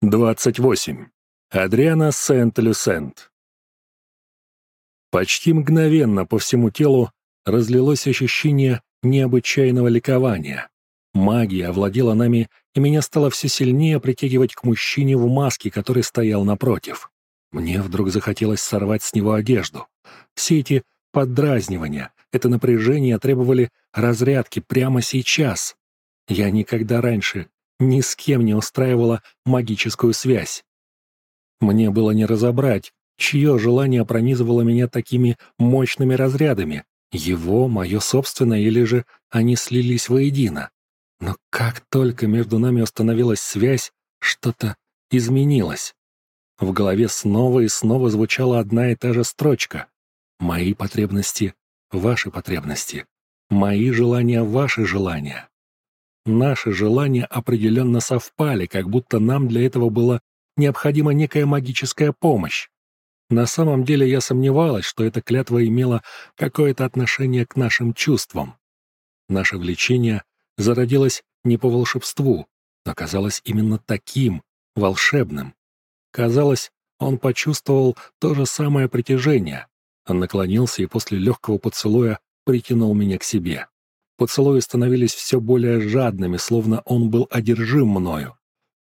28. Адриана Сент-Люсент. Почти мгновенно по всему телу разлилось ощущение необычайного ликования. Магия овладела нами, и меня стало все сильнее притягивать к мужчине в маске, который стоял напротив. Мне вдруг захотелось сорвать с него одежду. Все эти поддразнивания, это напряжение требовали разрядки прямо сейчас. Я никогда раньше ни с кем не устраивала магическую связь. Мне было не разобрать, чье желание пронизывало меня такими мощными разрядами, его, мое собственное, или же они слились воедино. Но как только между нами установилась связь, что-то изменилось. В голове снова и снова звучала одна и та же строчка. «Мои потребности — ваши потребности. Мои желания — ваши желания». Наши желания определенно совпали, как будто нам для этого была необходима некая магическая помощь. На самом деле я сомневалась, что эта клятва имела какое-то отношение к нашим чувствам. Наше влечение зародилось не по волшебству, но казалось именно таким, волшебным. Казалось, он почувствовал то же самое притяжение. Он наклонился и после легкого поцелуя притянул меня к себе. Поцелуи становились все более жадными, словно он был одержим мною.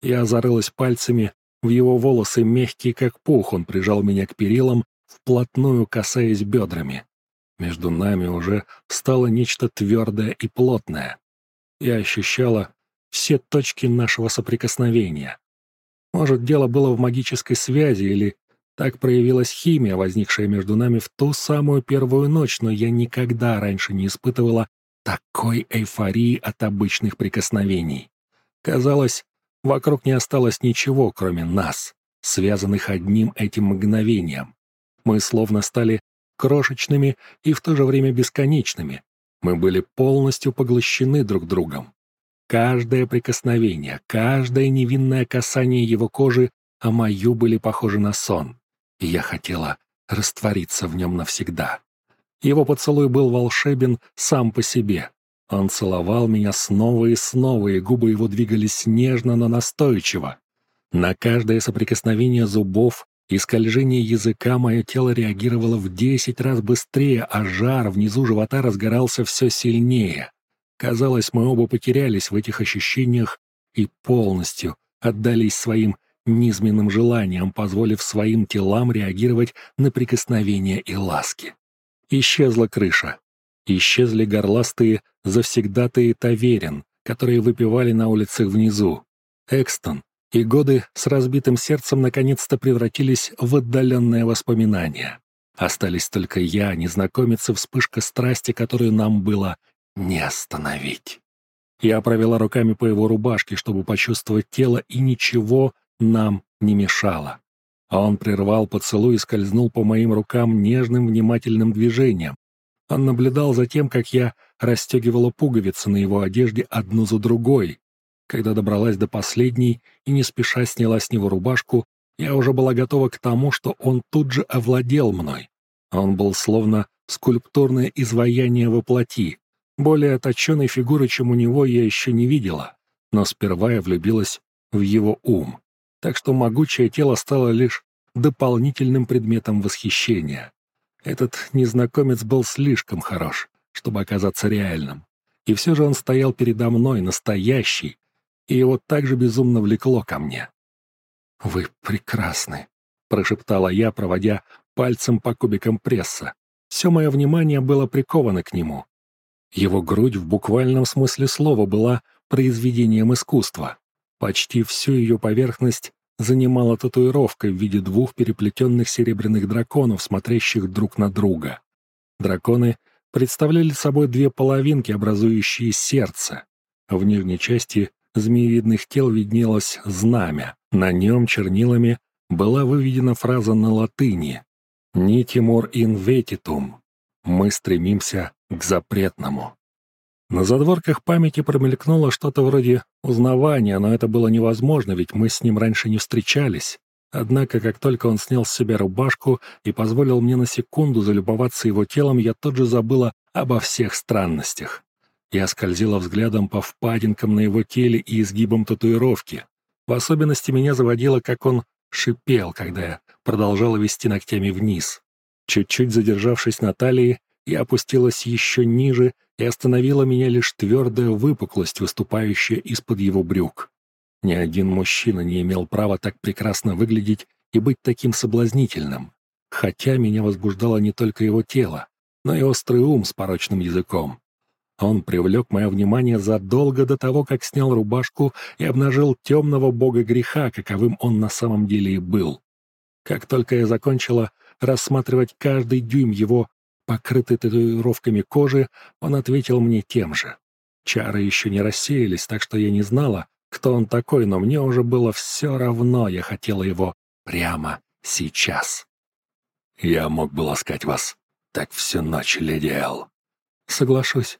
Я зарылась пальцами в его волосы, мягкие как пух, он прижал меня к перилам, вплотную касаясь бедрами. Между нами уже стало нечто твердое и плотное. Я ощущала все точки нашего соприкосновения. Может, дело было в магической связи или так проявилась химия, возникшая между нами в ту самую первую ночь, но я никогда раньше не испытывала такой эйфории от обычных прикосновений. Казалось, вокруг не осталось ничего, кроме нас, связанных одним этим мгновением. Мы словно стали крошечными и в то же время бесконечными. Мы были полностью поглощены друг другом. Каждое прикосновение, каждое невинное касание его кожи а мою были похожи на сон, и я хотела раствориться в нем навсегда. Его поцелуй был волшебен сам по себе. Он целовал меня снова и снова, и губы его двигались нежно, но настойчиво. На каждое соприкосновение зубов и скольжение языка мое тело реагировало в десять раз быстрее, а жар внизу живота разгорался все сильнее. Казалось, мы оба потерялись в этих ощущениях и полностью отдались своим низменным желаниям, позволив своим телам реагировать на прикосновения и ласки. Исчезла крыша. Исчезли горластые завсегдатые таверин, которые выпивали на улицах внизу. Экстон и годы с разбитым сердцем наконец-то превратились в отдаленное воспоминание. Остались только я, незнакомец и вспышка страсти, которую нам было не остановить. Я провела руками по его рубашке, чтобы почувствовать тело, и ничего нам не мешало. А он прервал поцелуй и скользнул по моим рукам нежным внимательным движением. Он наблюдал за тем, как я расстегивала пуговицы на его одежде одну за другой. Когда добралась до последней и не спеша сняла с него рубашку, я уже была готова к тому, что он тут же овладел мной. Он был словно скульптурное изваяние во плоти. Более точенной фигуры, чем у него, я еще не видела. Но сперва я влюбилась в его ум так что могучее тело стало лишь дополнительным предметом восхищения. Этот незнакомец был слишком хорош, чтобы оказаться реальным. И все же он стоял передо мной, настоящий, и его также безумно влекло ко мне. «Вы прекрасны», — прошептала я, проводя пальцем по кубикам пресса. Все мое внимание было приковано к нему. Его грудь в буквальном смысле слова была произведением искусства. Почти всю ее поверхность занимала татуировка в виде двух переплетенных серебряных драконов, смотрящих друг на друга. Драконы представляли собой две половинки, образующие сердце. В нижней части змеевидных тел виднелось знамя. На нем чернилами была выведена фраза на латыни «Нитимор инветитум» — «Мы стремимся к запретному». На задворках памяти промелькнуло что-то вроде узнавания, но это было невозможно, ведь мы с ним раньше не встречались. Однако, как только он снял с себя рубашку и позволил мне на секунду залюбоваться его телом, я тут же забыла обо всех странностях. Я скользила взглядом по впадинкам на его теле и изгибам татуировки. В особенности меня заводило, как он шипел, когда я продолжала вести ногтями вниз. Чуть-чуть задержавшись на талии, я опустилась еще ниже, и остановила меня лишь твердая выпуклость, выступающая из-под его брюк. Ни один мужчина не имел права так прекрасно выглядеть и быть таким соблазнительным, хотя меня возбуждало не только его тело, но и острый ум с порочным языком. Он привлек мое внимание задолго до того, как снял рубашку и обнажил темного бога греха, каковым он на самом деле и был. Как только я закончила рассматривать каждый дюйм его покрытой татуировками кожи, он ответил мне тем же. Чары еще не рассеялись, так что я не знала, кто он такой, но мне уже было все равно, я хотела его прямо сейчас. Я мог бы ласкать вас так всю ночь, леди Эл. Соглашусь,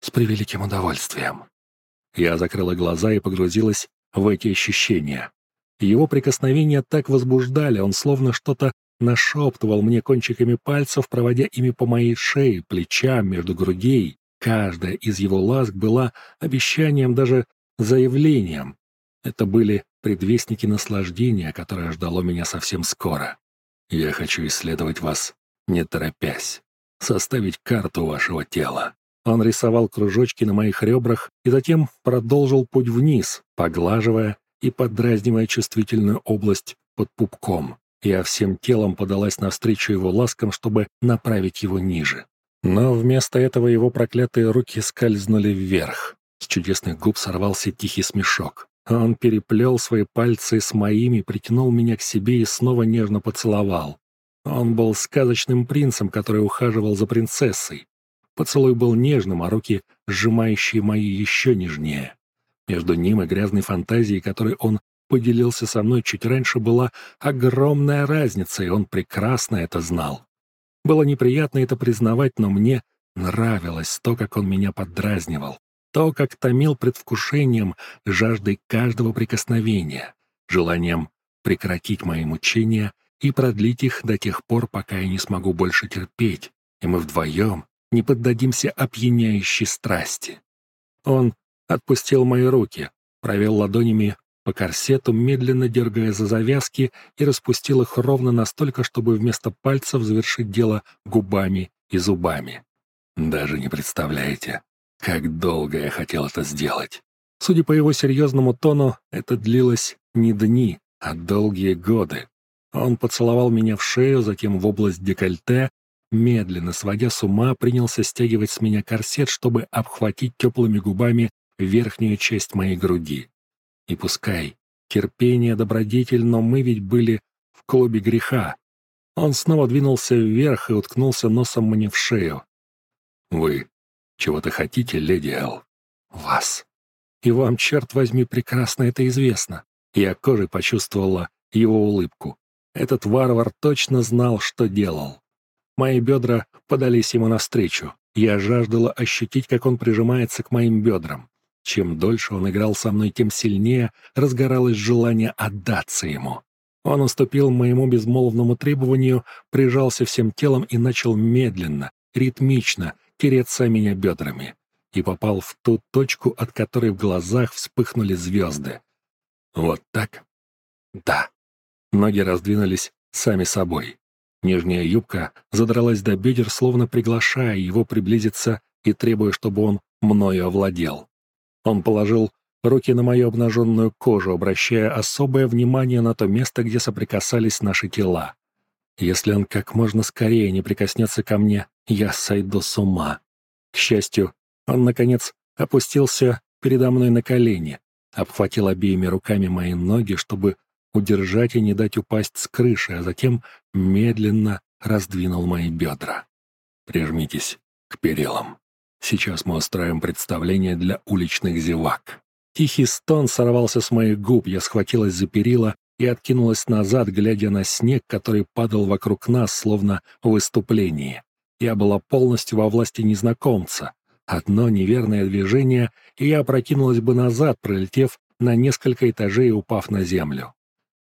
с превеликим удовольствием. Я закрыла глаза и погрузилась в эти ощущения. Его прикосновения так возбуждали, он словно что-то нашептывал мне кончиками пальцев, проводя ими по моей шее, плечам, между грудей. Каждая из его ласк была обещанием, даже заявлением. Это были предвестники наслаждения, которое ждало меня совсем скоро. Я хочу исследовать вас, не торопясь, составить карту вашего тела. Он рисовал кружочки на моих ребрах и затем продолжил путь вниз, поглаживая и подразнивая чувствительную область под пупком. Я всем телом подалась навстречу его ласкам, чтобы направить его ниже. Но вместо этого его проклятые руки скользнули вверх. С чудесных губ сорвался тихий смешок. Он переплел свои пальцы с моими, притянул меня к себе и снова нежно поцеловал. Он был сказочным принцем, который ухаживал за принцессой. Поцелуй был нежным, а руки, сжимающие мои, еще нежнее. Между ним и грязной фантазией, которой он поделился со мной чуть раньше, была огромная разница, и он прекрасно это знал. Было неприятно это признавать, но мне нравилось то, как он меня поддразнивал, то, как томил предвкушением, жаждой каждого прикосновения, желанием прекратить мои мучения и продлить их до тех пор, пока я не смогу больше терпеть, и мы вдвоем не поддадимся опьяняющей страсти. Он отпустил мои руки, провел ладонями по корсету, медленно дергая за завязки, и распустил их ровно настолько, чтобы вместо пальцев завершить дело губами и зубами. Даже не представляете, как долго я хотел это сделать. Судя по его серьезному тону, это длилось не дни, а долгие годы. Он поцеловал меня в шею, затем в область декольте, медленно, сводя с ума, принялся стягивать с меня корсет, чтобы обхватить теплыми губами верхнюю часть моей груди. И пускай терпение добродетель, но мы ведь были в клубе греха. Он снова двинулся вверх и уткнулся носом мне в шею. «Вы чего-то хотите, леди Эл?» «Вас. И вам, черт возьми, прекрасно это известно». Я кожей почувствовала его улыбку. Этот варвар точно знал, что делал. Мои бедра подались ему навстречу. Я жаждала ощутить, как он прижимается к моим бедрам. Чем дольше он играл со мной, тем сильнее разгоралось желание отдаться ему. Он уступил моему безмолвному требованию, прижался всем телом и начал медленно, ритмично тереться меня бедрами. И попал в ту точку, от которой в глазах вспыхнули звезды. Вот так? Да. Ноги раздвинулись сами собой. Нижняя юбка задралась до бедер, словно приглашая его приблизиться и требуя, чтобы он мною овладел. Он положил руки на мою обнаженную кожу, обращая особое внимание на то место, где соприкасались наши тела. Если он как можно скорее не прикоснется ко мне, я сойду с ума. К счастью, он, наконец, опустился передо мной на колени, обхватил обеими руками мои ноги, чтобы удержать и не дать упасть с крыши, а затем медленно раздвинул мои бедра. «Прижмитесь к перилам». Сейчас мы устраиваем представление для уличных зевак. Тихий стон сорвался с моих губ, я схватилась за перила и откинулась назад, глядя на снег, который падал вокруг нас, словно в выступлении. Я была полностью во власти незнакомца. Одно неверное движение, и я опрокинулась бы назад, пролетев на несколько этажей и упав на землю.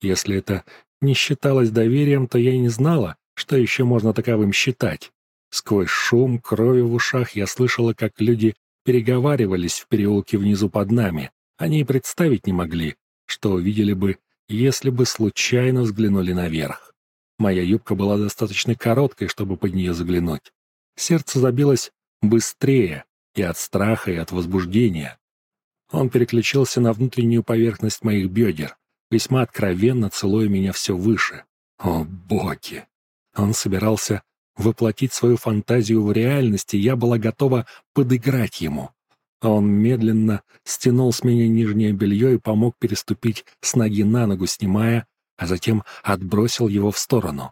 Если это не считалось доверием, то я и не знала, что еще можно таковым считать. Сквозь шум крови в ушах я слышала, как люди переговаривались в переулке внизу под нами. Они и представить не могли, что увидели бы, если бы случайно взглянули наверх. Моя юбка была достаточно короткой, чтобы под нее заглянуть. Сердце забилось быстрее и от страха, и от возбуждения. Он переключился на внутреннюю поверхность моих бедер, весьма откровенно целуя меня все выше. О, боги! Он собирался воплотить свою фантазию в реальность, и я была готова подыграть ему. Он медленно стянул с меня нижнее белье и помог переступить с ноги на ногу, снимая, а затем отбросил его в сторону.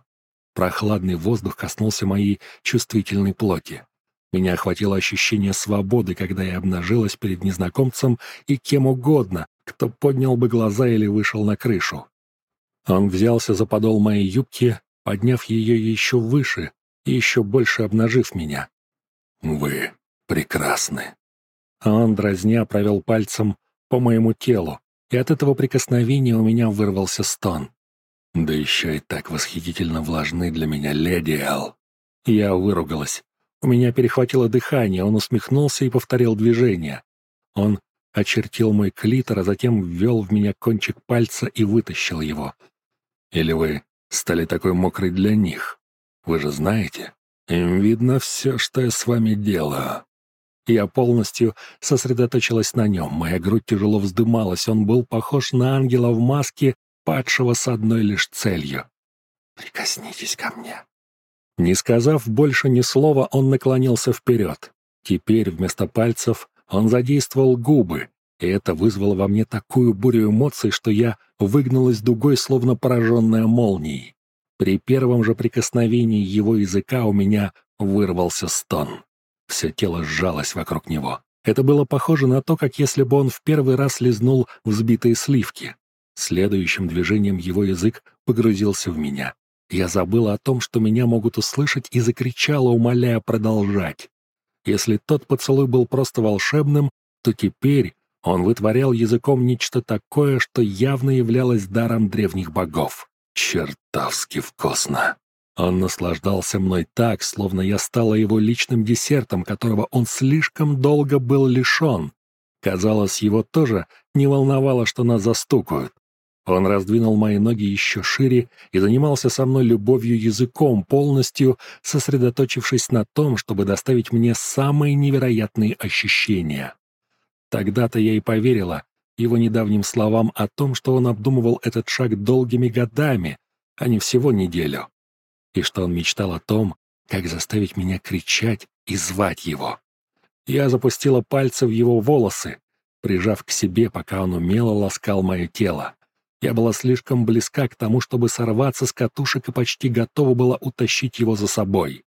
Прохладный воздух коснулся моей чувствительной плоти. Меня охватило ощущение свободы, когда я обнажилась перед незнакомцем и кем угодно, кто поднял бы глаза или вышел на крышу. Он взялся за подол моей юбки, подняв ее еще выше и еще больше обнажив меня. «Вы прекрасны». Он, дразня, провел пальцем по моему телу, и от этого прикосновения у меня вырвался стон. «Да еще и так восхитительно влажны для меня, леди Эл». Я выругалась. У меня перехватило дыхание, он усмехнулся и повторил движение. Он очертил мой клитор, а затем ввел в меня кончик пальца и вытащил его. «Или вы стали такой мокрой для них? Вы же знаете, им видно все, что я с вами делаю». Я полностью сосредоточилась на нем, моя грудь тяжело вздымалась, он был похож на ангела в маске, падшего с одной лишь целью. «Прикоснитесь ко мне», не сказав больше ни слова, он наклонился вперед. Теперь вместо пальцев он задействовал губы, и это вызвало во мне такую бурю эмоций, что я выгнулась дугой, словно пораженная молнией. При первом же прикосновении его языка у меня вырвался стон. Все тело сжалось вокруг него. Это было похоже на то, как если бы он в первый раз лизнул взбитые сливки. Следующим движением его язык погрузился в меня. Я забыла о том, что меня могут услышать, и закричала, умоляя продолжать. Если тот поцелуй был просто волшебным, то теперь он вытворял языком нечто такое, что явно являлось даром древних богов. Чертовски вкусно. Он наслаждался мной так, словно я стала его личным десертом, которого он слишком долго был лишен. Казалось, его тоже не волновало, что нас застукают. Он раздвинул мои ноги еще шире и занимался со мной любовью языком, полностью сосредоточившись на том, чтобы доставить мне самые невероятные ощущения. Тогда-то я и поверила его недавним словам о том, что он обдумывал этот шаг долгими годами, а не всего неделю, и что он мечтал о том, как заставить меня кричать и звать его. Я запустила пальцы в его волосы, прижав к себе, пока он умело ласкал мое тело. Я была слишком близка к тому, чтобы сорваться с катушек и почти готова была утащить его за собой.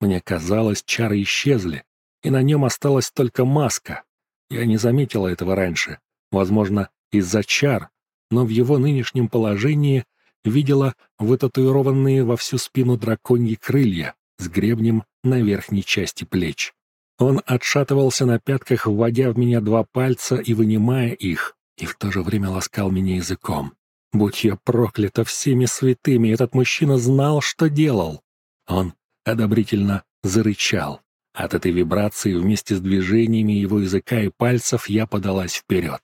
Мне казалось, чары исчезли, и на нем осталась только маска. Я не заметила этого раньше, возможно, из-за чар, но в его нынешнем положении видела вытатуированные во всю спину драконьи крылья с гребнем на верхней части плеч. Он отшатывался на пятках, вводя в меня два пальца и вынимая их, и в то же время ласкал меня языком. Будь я проклята всеми святыми, этот мужчина знал, что делал. Он одобрительно зарычал. От этой вибрации вместе с движениями его языка и пальцев я подалась вперед.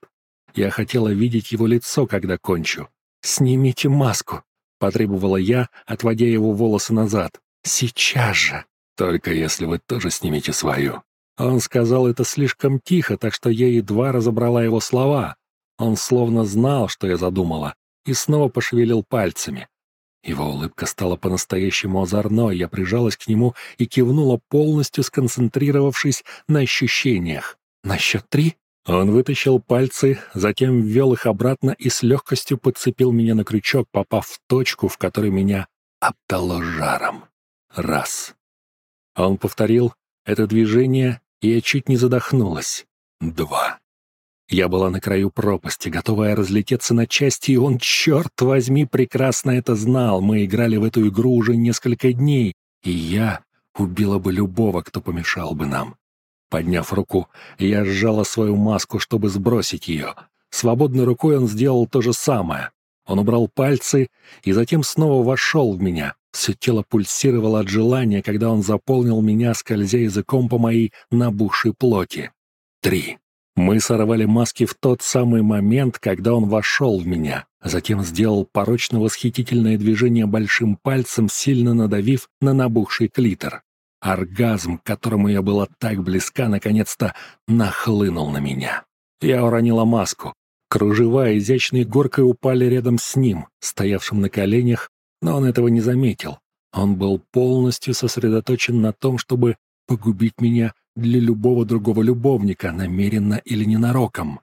Я хотела видеть его лицо, когда кончу. «Снимите маску», — потребовала я, отводя его волосы назад. «Сейчас же!» «Только если вы тоже снимете свою». Он сказал это слишком тихо, так что я едва разобрала его слова. Он словно знал, что я задумала, и снова пошевелил пальцами. Его улыбка стала по-настоящему озорной, я прижалась к нему и кивнула, полностью сконцентрировавшись на ощущениях. «На счет три?» Он вытащил пальцы, затем ввел их обратно и с легкостью подцепил меня на крючок, попав в точку, в которой меня обдало жаром. Раз. Он повторил это движение, и я чуть не задохнулась. Два. Я была на краю пропасти, готовая разлететься на части, и он, черт возьми, прекрасно это знал. Мы играли в эту игру уже несколько дней, и я убила бы любого, кто помешал бы нам. Подняв руку, я сжала свою маску, чтобы сбросить ее. Свободной рукой он сделал то же самое. Он убрал пальцы и затем снова вошел в меня. Все тело пульсировало от желания, когда он заполнил меня, скользя языком по моей набухшей плоти. Три. Мы сорвали маски в тот самый момент, когда он вошел в меня, затем сделал порочно-восхитительное движение большим пальцем, сильно надавив на набухший клитор. Оргазм, к которому я была так близка, наконец-то нахлынул на меня. Я уронила маску. Кружева изящной горкой упали рядом с ним, стоявшим на коленях, но он этого не заметил. Он был полностью сосредоточен на том, чтобы погубить меня для любого другого любовника, намеренно или ненароком.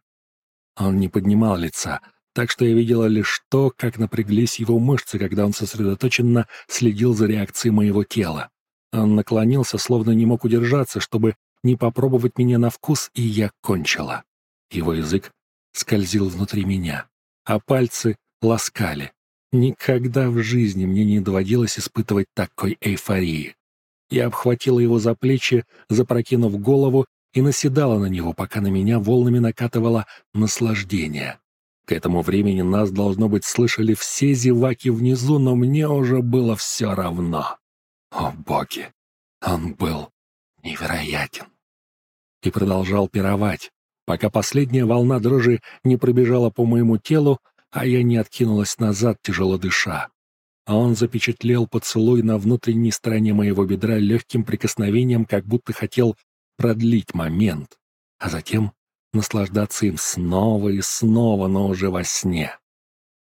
Он не поднимал лица, так что я видела лишь то, как напряглись его мышцы, когда он сосредоточенно следил за реакцией моего тела. Он наклонился, словно не мог удержаться, чтобы не попробовать меня на вкус, и я кончила. Его язык скользил внутри меня, а пальцы ласкали. Никогда в жизни мне не доводилось испытывать такой эйфории. Я обхватила его за плечи, запрокинув голову, и наседала на него, пока на меня волнами накатывало наслаждение. К этому времени нас, должно быть, слышали все зеваки внизу, но мне уже было все равно. О, боги! Он был невероятен. И продолжал пировать, пока последняя волна дрожи не пробежала по моему телу, а я не откинулась назад, тяжело дыша. А он запечатлел поцелуй на внутренней стороне моего бедра легким прикосновением, как будто хотел продлить момент, а затем наслаждаться им снова и снова, но уже во сне.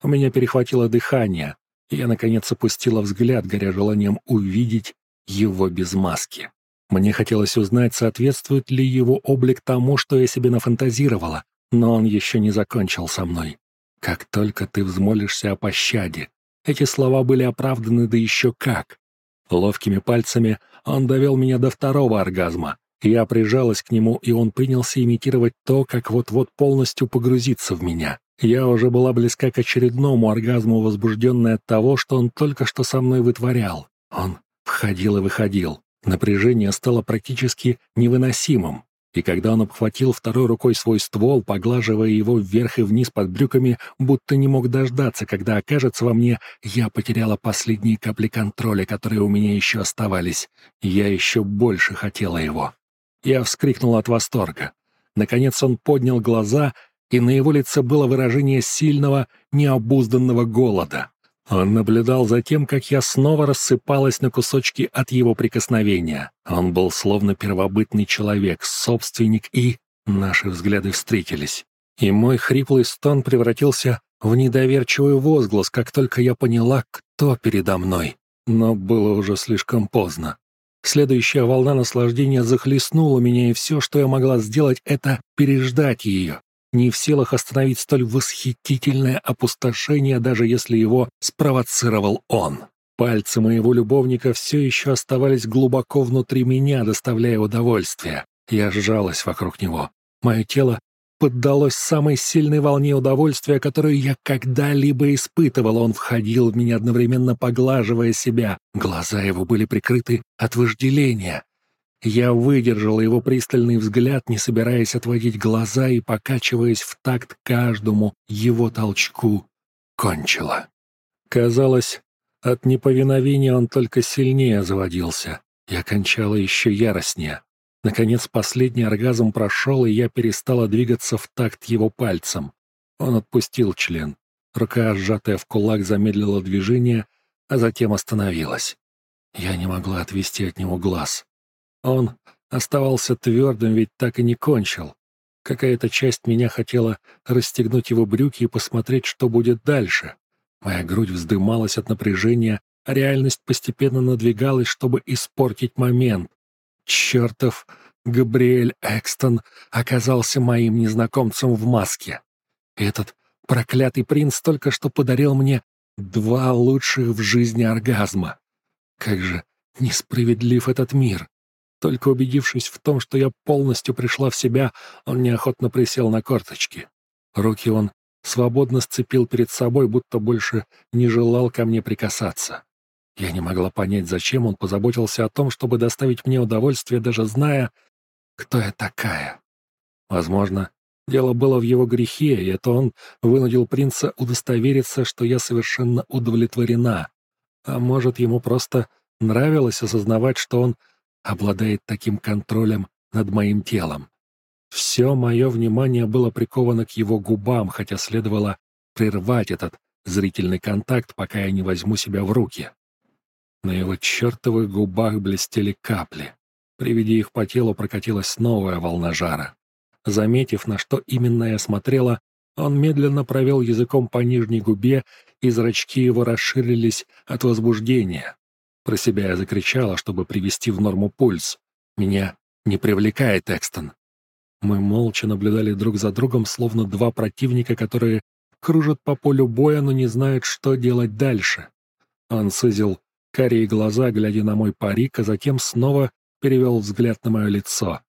У меня перехватило дыхание, я, наконец, опустила взгляд, горя желанием увидеть его без маски. Мне хотелось узнать, соответствует ли его облик тому, что я себе нафантазировала, но он еще не закончил со мной. «Как только ты взмолишься о пощаде». Эти слова были оправданы да еще как. Ловкими пальцами он довел меня до второго оргазма. Я прижалась к нему, и он принялся имитировать то, как вот-вот полностью погрузиться в меня. Я уже была близка к очередному оргазму, возбужденная от того, что он только что со мной вытворял. Он входил и выходил. Напряжение стало практически невыносимым. И когда он обхватил второй рукой свой ствол, поглаживая его вверх и вниз под брюками, будто не мог дождаться, когда окажется во мне, я потеряла последние капли контроля, которые у меня еще оставались. Я еще больше хотела его. Я вскрикнул от восторга. Наконец он поднял глаза, и на его лице было выражение сильного, необузданного голода. Он наблюдал за тем, как я снова рассыпалась на кусочки от его прикосновения. Он был словно первобытный человек, собственник, и наши взгляды встретились. И мой хриплый стон превратился в недоверчивый возглас, как только я поняла, кто передо мной. Но было уже слишком поздно. Следующая волна наслаждения захлестнула меня, и все, что я могла сделать, это переждать ее не в силах остановить столь восхитительное опустошение, даже если его спровоцировал он. Пальцы моего любовника все еще оставались глубоко внутри меня, доставляя удовольствие. Я сжалась вокруг него. Мое тело поддалось самой сильной волне удовольствия, которую я когда-либо испытывал. Он входил в меня, одновременно поглаживая себя. Глаза его были прикрыты от вожделения. Я выдержала его пристальный взгляд, не собираясь отводить глаза и покачиваясь в такт каждому его толчку, кончила. Казалось, от неповиновения он только сильнее заводился. Я кончала еще яростнее. Наконец, последний оргазм прошел, и я перестала двигаться в такт его пальцем. Он отпустил член. Рука, сжатая в кулак, замедлила движение, а затем остановилась. Я не могла отвести от него глаз. Он оставался твердым, ведь так и не кончил. Какая-то часть меня хотела расстегнуть его брюки и посмотреть, что будет дальше. Моя грудь вздымалась от напряжения, а реальность постепенно надвигалась, чтобы испортить момент. Чертов Габриэль Экстон оказался моим незнакомцем в маске. Этот проклятый принц только что подарил мне два лучших в жизни оргазма. Как же несправедлив этот мир. Только убедившись в том, что я полностью пришла в себя, он неохотно присел на корточки. Руки он свободно сцепил перед собой, будто больше не желал ко мне прикасаться. Я не могла понять, зачем он позаботился о том, чтобы доставить мне удовольствие, даже зная, кто я такая. Возможно, дело было в его грехе, и это он вынудил принца удостовериться, что я совершенно удовлетворена. А может, ему просто нравилось осознавать, что он обладает таким контролем над моим телом. Все мое внимание было приковано к его губам, хотя следовало прервать этот зрительный контакт, пока я не возьму себя в руки. На его чертовых губах блестели капли. При виде их по телу прокатилась новая волна жара. Заметив, на что именно я смотрела, он медленно провел языком по нижней губе, и зрачки его расширились от возбуждения. Про себя я закричала, чтобы привести в норму пульс. «Меня не привлекает Экстон». Мы молча наблюдали друг за другом, словно два противника, которые кружат по полю боя, но не знают, что делать дальше. Он сузил карие глаза, глядя на мой парик, а затем снова перевел взгляд на мое лицо.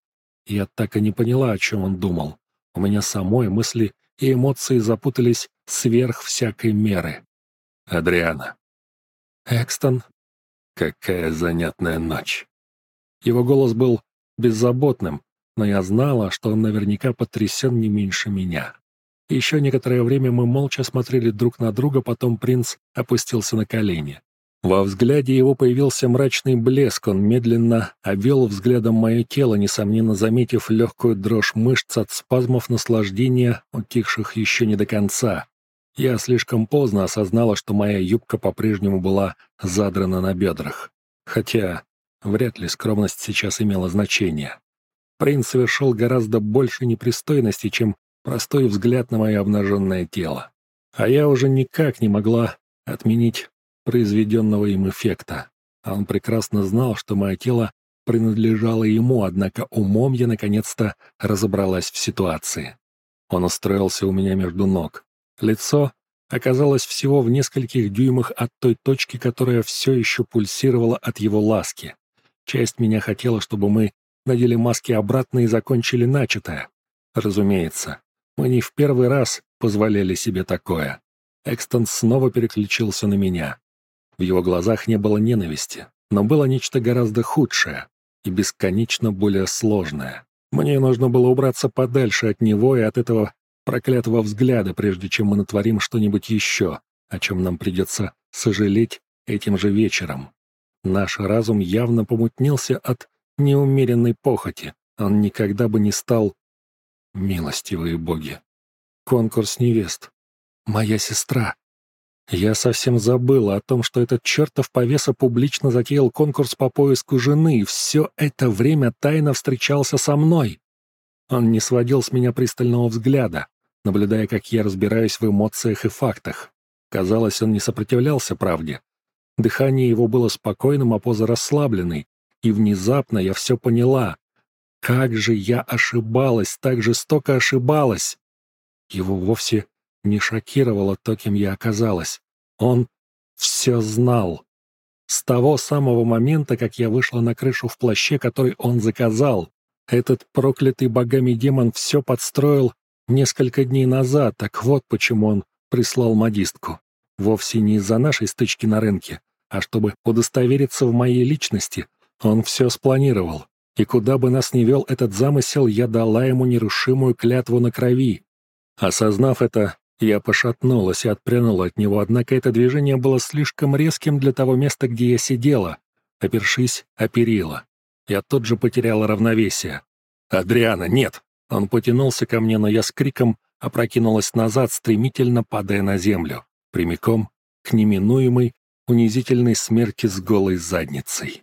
Я так и не поняла, о чем он думал. У меня самой мысли и эмоции запутались сверх всякой меры. Адриана. Экстон. Какая занятная ночь. Его голос был беззаботным, но я знала, что он наверняка потрясен не меньше меня. Еще некоторое время мы молча смотрели друг на друга, потом принц опустился на колени. Во взгляде его появился мрачный блеск, он медленно обвел взглядом мое тело, несомненно заметив легкую дрожь мышц от спазмов наслаждения, утихших еще не до конца. Я слишком поздно осознала, что моя юбка по-прежнему была задрана на бедрах. Хотя вряд ли скромность сейчас имела значение. Принц совершил гораздо больше непристойности, чем простой взгляд на мое обнаженное тело. А я уже никак не могла отменить произведенного им эффекта. А он прекрасно знал, что мое тело принадлежало ему, однако умом я наконец-то разобралась в ситуации. Он устроился у меня между ног. Лицо оказалось всего в нескольких дюймах от той точки, которая все еще пульсировала от его ласки. Часть меня хотела, чтобы мы надели маски обратно и закончили начатое. Разумеется, мы не в первый раз позволяли себе такое. Экстон снова переключился на меня. В его глазах не было ненависти, но было нечто гораздо худшее и бесконечно более сложное. Мне нужно было убраться подальше от него и от этого проклятого взгляда, прежде чем мы натворим что-нибудь еще, о чем нам придется сожалеть этим же вечером. Наш разум явно помутнился от неумеренной похоти. Он никогда бы не стал Милостивые боги. Конкурс невест. Моя сестра. Я совсем забыла о том, что этот чертов повеса публично затеял конкурс по поиску жены, и все это время тайно встречался со мной. Он не сводил с меня пристального взгляда, наблюдая, как я разбираюсь в эмоциях и фактах. Казалось, он не сопротивлялся правде. Дыхание его было спокойным, а поза расслабленной. И внезапно я все поняла. Как же я ошибалась, так жестоко ошибалась! Его вовсе не шокировало то, кем я оказалась. Он все знал. С того самого момента, как я вышла на крышу в плаще, который он заказал, этот проклятый богами демон все подстроил несколько дней назад, так вот почему он прислал модистку. Вовсе не из-за нашей стычки на рынке, а чтобы удостовериться в моей личности, он все спланировал. И куда бы нас ни вел этот замысел, я дала ему нерушимую клятву на крови. Осознав это, я пошатнулась и отпрянула от него, однако это движение было слишком резким для того места, где я сидела, опершись о перила. Я тут же потеряла равновесие. «Адриана, нет!» Он потянулся ко мне, но я с криком опрокинулась назад, стремительно падая на землю, прямиком к неминуемой унизительной смерти с голой задницей.